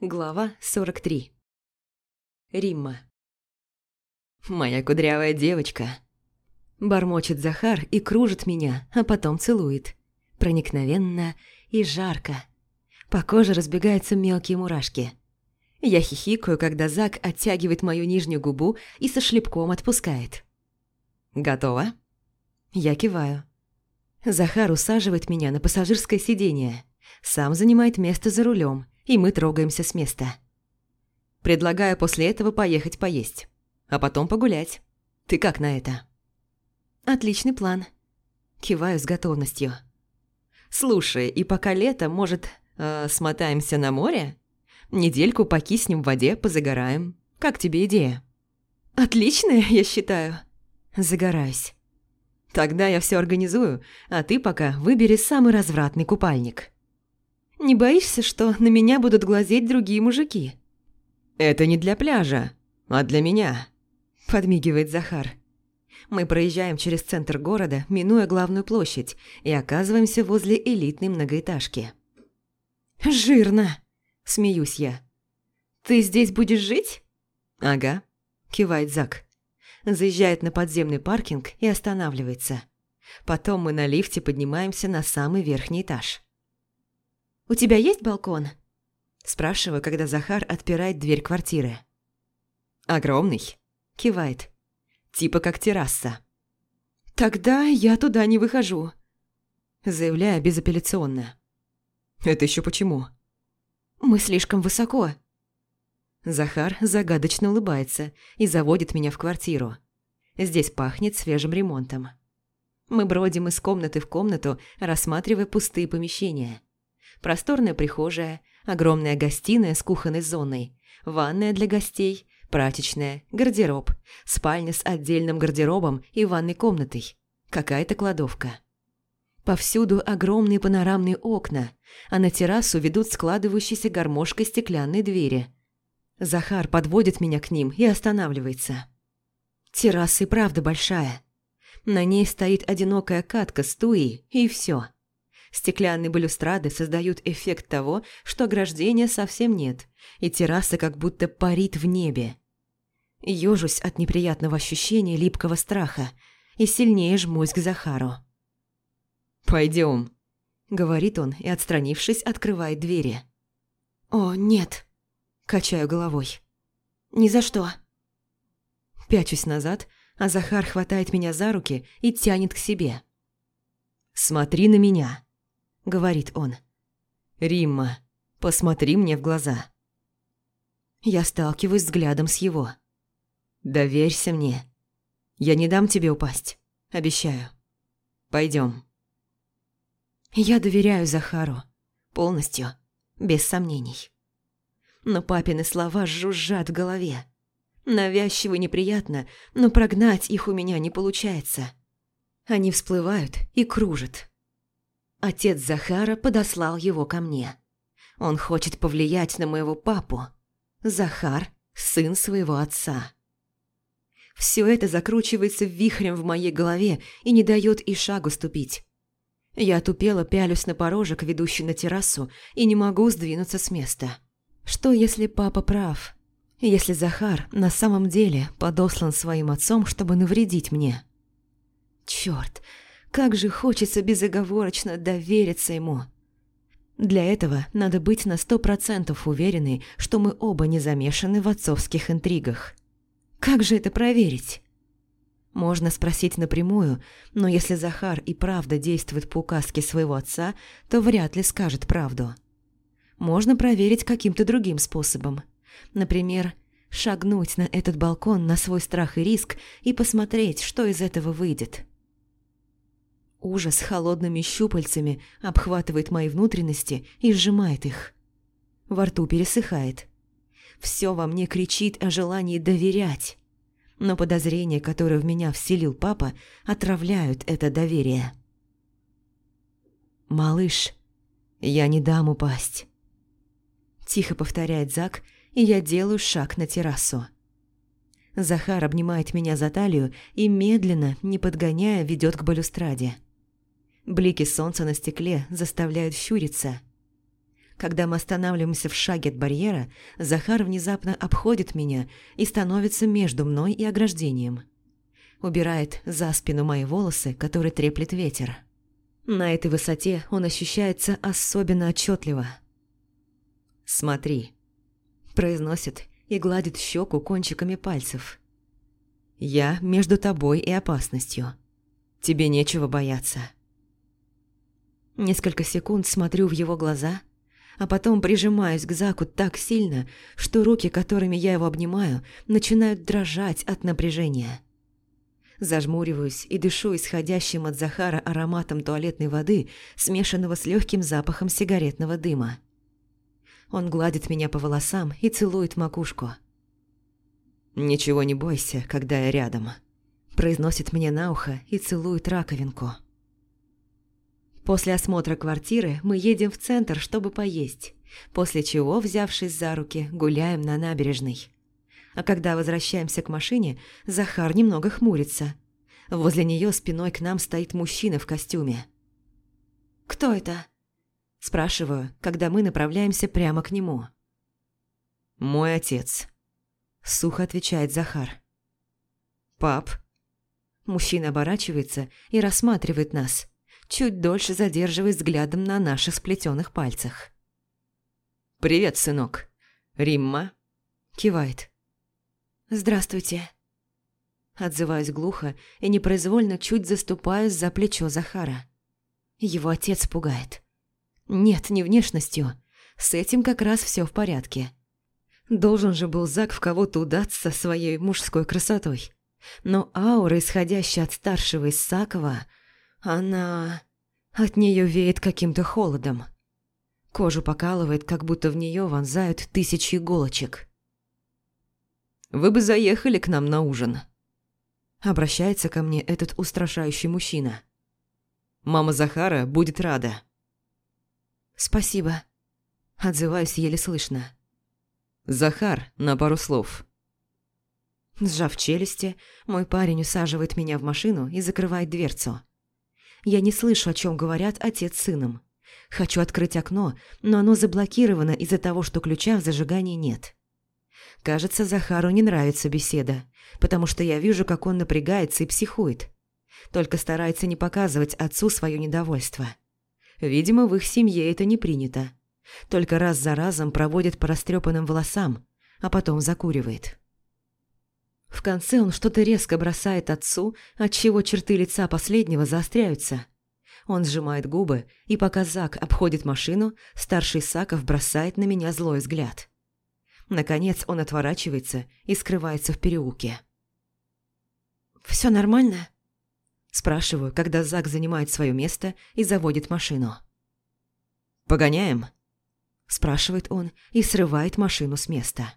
Глава 43 Римма «Моя кудрявая девочка!» Бормочет Захар и кружит меня, а потом целует. Проникновенно и жарко. По коже разбегаются мелкие мурашки. Я хихикаю, когда Зак оттягивает мою нижнюю губу и со шлепком отпускает. «Готово?» Я киваю. Захар усаживает меня на пассажирское сиденье. Сам занимает место за рулем, и мы трогаемся с места. Предлагаю после этого поехать поесть, а потом погулять. Ты как на это? Отличный план. Киваю с готовностью. Слушай, и пока лето, может, э, смотаемся на море? Недельку покиснем в воде, позагораем. Как тебе идея? Отличная, я считаю. Загораюсь. Тогда я все организую, а ты пока выбери самый развратный купальник. Не боишься, что на меня будут глазеть другие мужики? Это не для пляжа, а для меня, подмигивает Захар. Мы проезжаем через центр города, минуя главную площадь, и оказываемся возле элитной многоэтажки. «Жирно!» – смеюсь я. «Ты здесь будешь жить?» «Ага», – кивает Зак. Заезжает на подземный паркинг и останавливается. Потом мы на лифте поднимаемся на самый верхний этаж. «У тебя есть балкон?» Спрашиваю, когда Захар отпирает дверь квартиры. «Огромный», – кивает. «Типа как терраса». «Тогда я туда не выхожу», – заявляю безапелляционно. «Это еще почему?» «Мы слишком высоко». Захар загадочно улыбается и заводит меня в квартиру. Здесь пахнет свежим ремонтом. Мы бродим из комнаты в комнату, рассматривая пустые помещения. Просторная прихожая, огромная гостиная с кухонной зоной, ванная для гостей, прачечная, гардероб, спальня с отдельным гардеробом и ванной комнатой, какая-то кладовка. Повсюду огромные панорамные окна, а на террасу ведут складывающиеся гармошкой стеклянные двери. Захар подводит меня к ним и останавливается. Терраса и правда большая. На ней стоит одинокая катка с туей, и все. Стеклянные балюстрады создают эффект того, что ограждения совсем нет, и терраса как будто парит в небе. Ёжусь от неприятного ощущения липкого страха и сильнее жмусь к Захару. «Пойдём», — говорит он и, отстранившись, открывает двери. «О, нет», — качаю головой. «Ни за что». Пячусь назад, а Захар хватает меня за руки и тянет к себе. «Смотри на меня», говорит он. «Римма, посмотри мне в глаза». Я сталкиваюсь взглядом с его. «Доверься мне. Я не дам тебе упасть. Обещаю. Пойдем. Я доверяю Захару. Полностью. Без сомнений. Но папины слова жужжат в голове. Навязчиво неприятно, но прогнать их у меня не получается. Они всплывают и кружат. Отец Захара подослал его ко мне. Он хочет повлиять на моего папу. Захар – сын своего отца. Все это закручивается вихрем в моей голове и не дает и шагу ступить. Я тупело пялюсь на порожек, ведущий на террасу, и не могу сдвинуться с места. Что, если папа прав? Если Захар на самом деле подослан своим отцом, чтобы навредить мне? Чёрт! Как же хочется безоговорочно довериться ему. Для этого надо быть на сто процентов уверенной, что мы оба не замешаны в отцовских интригах. Как же это проверить? Можно спросить напрямую, но если Захар и правда действует по указке своего отца, то вряд ли скажет правду. Можно проверить каким-то другим способом. Например, шагнуть на этот балкон на свой страх и риск и посмотреть, что из этого выйдет. Ужас холодными щупальцами обхватывает мои внутренности и сжимает их. Во рту пересыхает. Все во мне кричит о желании доверять. Но подозрения, которые в меня вселил папа, отравляют это доверие. «Малыш, я не дам упасть». Тихо повторяет Зак, и я делаю шаг на террасу. Захар обнимает меня за талию и медленно, не подгоняя, ведет к балюстраде. Блики солнца на стекле заставляют щуриться. Когда мы останавливаемся в шаге от барьера, Захар внезапно обходит меня и становится между мной и ограждением. Убирает за спину мои волосы, которые треплет ветер. На этой высоте он ощущается особенно отчетливо. «Смотри», – произносит и гладит щеку кончиками пальцев. «Я между тобой и опасностью. Тебе нечего бояться». Несколько секунд смотрю в его глаза, а потом прижимаюсь к Заку так сильно, что руки, которыми я его обнимаю, начинают дрожать от напряжения. Зажмуриваюсь и дышу исходящим от Захара ароматом туалетной воды, смешанного с легким запахом сигаретного дыма. Он гладит меня по волосам и целует макушку. «Ничего не бойся, когда я рядом», – произносит мне на ухо и целует раковинку. После осмотра квартиры мы едем в центр, чтобы поесть, после чего, взявшись за руки, гуляем на набережной. А когда возвращаемся к машине, Захар немного хмурится. Возле нее спиной к нам стоит мужчина в костюме. «Кто это?» Спрашиваю, когда мы направляемся прямо к нему. «Мой отец», – сухо отвечает Захар. «Пап?» Мужчина оборачивается и рассматривает нас – чуть дольше задерживаясь взглядом на наших сплетенных пальцах. «Привет, сынок. Римма?» Кивает. «Здравствуйте». Отзываюсь глухо и непроизвольно чуть заступаюсь за плечо Захара. Его отец пугает. Нет, не внешностью. С этим как раз все в порядке. Должен же был Зак в кого-то удаться своей мужской красотой. Но аура, исходящая от старшего Исакова, она... От нее веет каким-то холодом. Кожу покалывает, как будто в нее вонзают тысячи иголочек. «Вы бы заехали к нам на ужин», — обращается ко мне этот устрашающий мужчина. «Мама Захара будет рада». «Спасибо», — отзываюсь еле слышно. «Захар, на пару слов». Сжав челюсти, мой парень усаживает меня в машину и закрывает дверцу. Я не слышу, о чем говорят отец с сыном. Хочу открыть окно, но оно заблокировано из-за того, что ключа в зажигании нет. Кажется, Захару не нравится беседа, потому что я вижу, как он напрягается и психует. Только старается не показывать отцу свое недовольство. Видимо, в их семье это не принято. Только раз за разом проводит по растрепанным волосам, а потом закуривает. В конце он что-то резко бросает отцу, отчего черты лица последнего заостряются. Он сжимает губы, и пока Зак обходит машину, старший Саков бросает на меня злой взгляд. Наконец он отворачивается и скрывается в переулке. «Все нормально?» Спрашиваю, когда Зак занимает свое место и заводит машину. «Погоняем?» Спрашивает он и срывает машину с места.